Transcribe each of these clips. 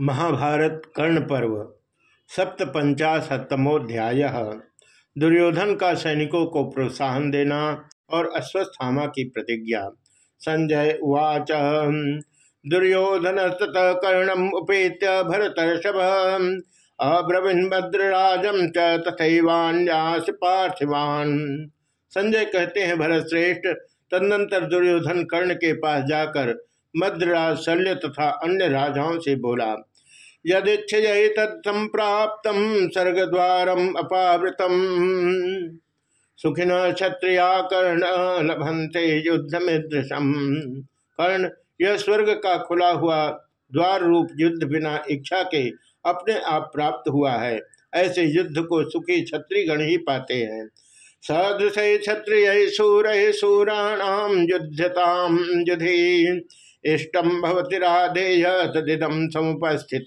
महाभारत कर्ण पर्व सप्त सप्तपंचाशतमोध्याय। दुर्योधन का सैनिकों को प्रोत्साहन देना और अश्वस्थामा की प्रतिज्ञा। संजय उवाच, दुर्योधन ततः कर्णम उपेत्य भरतर्षभ, अब्रवीन भद्रराजम च तथैवान्यास पार्थिवान। संजय कहते हैं भरत श्रेष्ठ तदनंतर दुर्योधन कर्ण के पास जाकर मद्राज शल्य तथा अन्य राजाओं से बोला यदिच्छय तत्संप्राप्त स्वर्गद्वारम अपावृतम। सुखिन क्षत्रिया कर्ण लभंते युद्ध दृशम कर्ण, यह स्वर्ग का खुला हुआ द्वार रूप युद्ध बिना इच्छा के अपने आप प्राप्त हुआ है। ऐसे युद्ध को सुखी क्षत्रिगण ही पाते हैं। सदृश क्षत्रिय सूर सूराणाम युद्धताम युधि। इष्टम भवती राधेय तदिदम समुपस्थित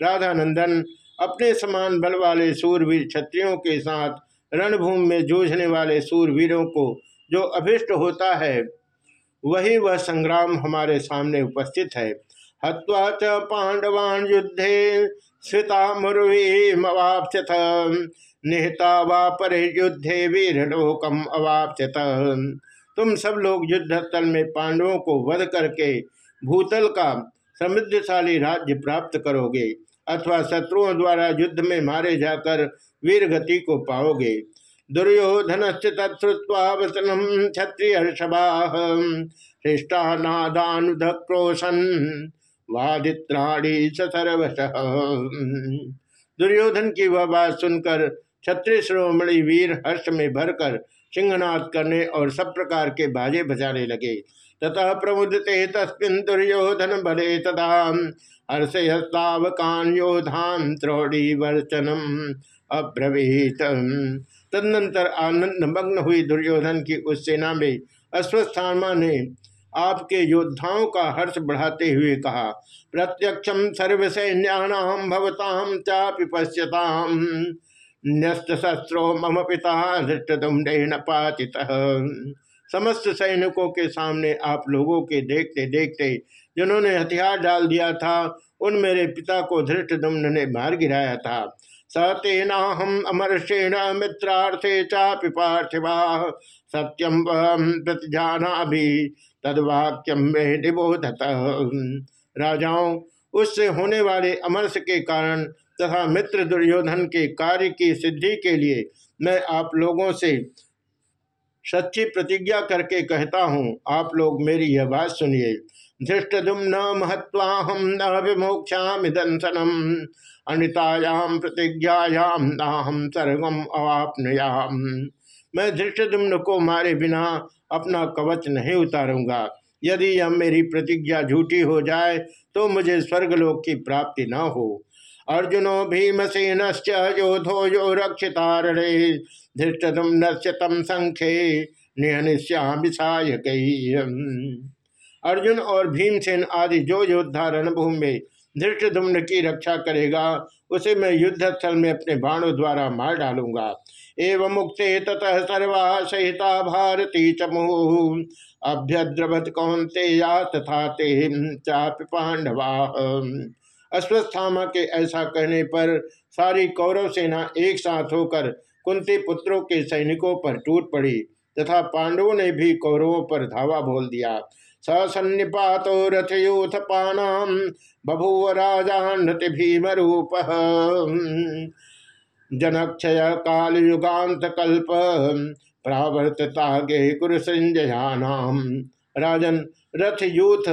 राधानंदन अपने समान बल वाले सूरवीर क्षत्रियों के साथ रणभूमि में जूझने वाले सूरवीरों को जो अभिष्ट होता है, वही वह संग्राम हमारे सामने उपस्थित है। हवा च पांडवान युद्धे स्विता मुर्वीमवाप्स्यथ निहता वा पर युद्धे वीरलोकम अवाप्स्यथ। तुम सब लोग युद्ध स्थल में पांडवों को वध करके भूतल का समृद्धशाली राज्य प्राप्त करोगे अथवा शत्रुओं द्वारा युद्ध में मारे जाकर वीर गति को पाओगे। दुर्योधन से तत्वा वचनम क्षत्रिय हृष्टा नादानुधक्रोशन वादित्राणी सर्वश। दुर्योधन की वह बात सुनकर क्षत्रिय श्रोमणि वीर हर्ष में भरकर सिंहनाद करने और सब प्रकार के बाजे बजाने लगे। ततः प्रमुदते तस्मिन दुर्योधन बले तदा। हर्षयस्तावकान योधान त्रोड़ी वर्चनम अब्रवीत। तदनंतर आनंद मग्न हुई दुर्योधन की उस सेना में अश्वस्थामा ने आपके योद्धाओं का हर्ष बढ़ाते हुए कहा प्रत्यक्षम सर्वसैन्याम भवताम चापि पश्यताम। न्यस्त शस्त्रो मम पिता धृष्टुम पाचित समस्त सैनिकों के सामने आप लोगों के देखते देखते, जिन्होंने हथियार डाल दिया था, उन मेरे पिता को धृष्टुम्न ने मार गिराया था। सतेना हम अमरषेण मित्रार्थे चापि पार्थिवा सत्यम प्रतिजाना भी तदवाक्यम में निबोधत। राजाओं, उससे होने वाले अमरस के कारण तथा मित्र दुर्योधन के कार्य की सिद्धि के लिए मैं आप लोगों से सच्ची प्रतिज्ञा करके कहता हूँ, आप लोग मेरी यह बात सुनिए। धृष्टुम न महत्वाहम न विमोक्षा दंसनम अनितायाम प्रतिज्ञायाम नाहम सर्वम अवापनयाम मैं धृष्टुम्न को मारे बिना अपना कवच नहीं उतारूँगा। यदि यह मेरी प्रतिज्ञा झूठी हो जाए तो मुझे स्वर्गलोक की प्राप्ति न हो। अर्जुनो भीमसेन योधो यो रक्षितारणे धृष्टुम्न तम संख्ये निहनिश्यामिषाय अर्जुन और भीमसेन आदि जो योद्धा रणभूमि में धृष्टधुम्न की रक्षा करेगा, उसे मैं युद्ध स्थल में अपने बाणों द्वारा मार डालूँगा। एवं मुक्ते ततः सर्वा सहिता भारती चमु अभ्यद्रवत कौनते या तथा ते चाप पांडवा। अश्वस्थामा के ऐसा कहने पर सारी कौरव सेना एक साथ होकर कुंती पुत्रों के सैनिकों पर टूट पड़ी, तथा पांडवों ने भी कौरवों पर धावा बोल दिया। सन्निपातो रथयूथ पानाम बभूव राजा नृत्य भीम रूप जनक्षय काल युगांत कल्प प्रावर्तता गे कुरु संजयानाम राजन रथ यूथ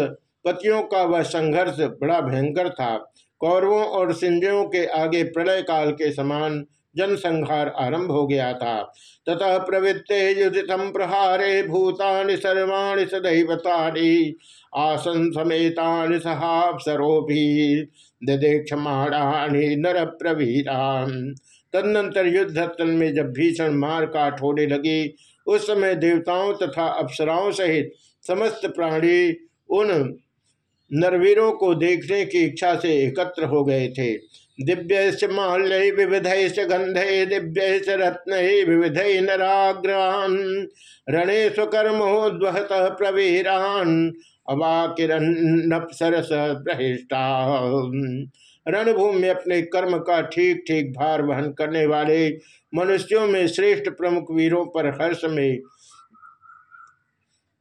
पतियों का वह संघर्ष बड़ा भयंकर था। कौरवों और सिंधियों के आगे प्रलय काल के समान जनसंहार आरंभ हो गया था। ततः प्रवृत्ते युधितम प्रहारे भूतानि सर्वाणि सदैवतानि, आसन सहापसरोभि ददेक्षमाणानि नर प्रवीरान तदनंतर युद्ध स्थल में जब भीषण मार काट होने लगी, उस समय देवताओं तथा अप्सराओं सहित समस्त प्राणी उन नरवीरों को देखने की इच्छा से एकत्र हो गए थे। दिव्य माल्य विविध गंधे दिव्य रत्न, विविध नराग्रान। रणे स्वकर्मोद्वहत प्रवीरान। अवाकिरसरस प्रहिष्टा रणभूमि अपने कर्म का ठीक ठीक भार वहन करने वाले मनुष्यों में श्रेष्ठ प्रमुख वीरों पर हर्ष में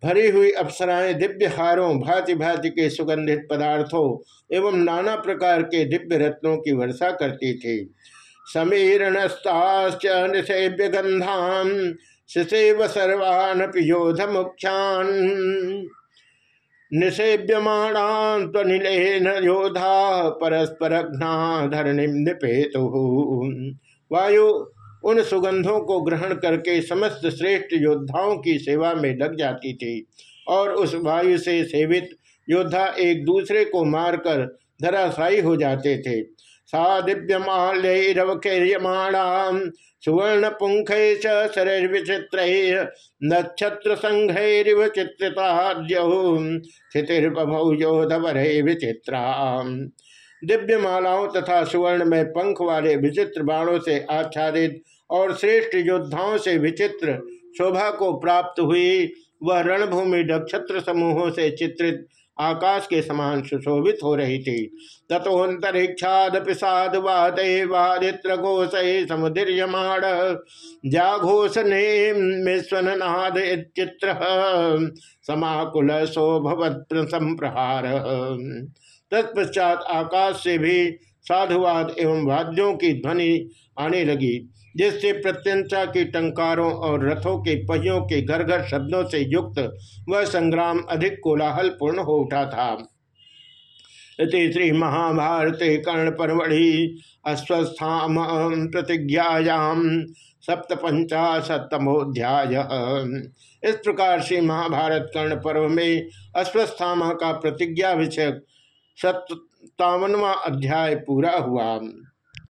भरी हुई अप्सराएँ दिव्य हारों भांति भांति के सुगंधित पदार्थों एवं नाना प्रकार के दिव्य रत्नों की वर्षा करती थी। समीरणस्ताश्च निषेव्य गंधान शिशेव सर्वान योध मुख्यान निषेव्यमाणान योधा परस्पर धरणि निपेतु। वायु उन सुगंधों को ग्रहण करके समस्त श्रेष्ठ योद्धाओं की सेवा में लग जाती थी और उस वायु से सेवित योद्धा एक दूसरे को मारकर धराशायी हो जाते थे। सा दिव्यमाल्यरवक्यमाणाम सुवर्ण पुंख शरीर विचित्र नक्षत्र संघैरिव चित्रिताद्योधवर विचित्रा दिव्य मालाओं तथा सुवर्ण में पंख वाले विचित्र बाणों से आच्छादित और श्रेष्ठ योद्धाओं से विचित्र शोभा को प्राप्त हुई, वह रणभूमि नक्षत्र समूहों से चित्रित आकाश के समान सुशोभित हो रही थी। तथोन्तरिक्षादपि साधुवादे वादित्र घोष चित्र समाकुल संप्रहार। तत्पश्चात आकाश से भी साधुवाद एवं वाद्यों की ध्वनि आने लगी, जिससे प्रत्यंता के टंकारों और रथों के पहियों के घर घर शब्दों से युक्त वह संग्राम अधिक कोलाहल पूर्ण हो उठा था। इति श्री महाभारत कर्ण परमढ़ि अस्वस्थाम प्रतिज्ञायाम सप्तपंचाशतमोध्याय इस प्रकार से महाभारत कर्ण पर्व में अश्वस्थामा का प्रतिज्ञा विषयक सत्तावनवा अध्याय पूरा हुआ।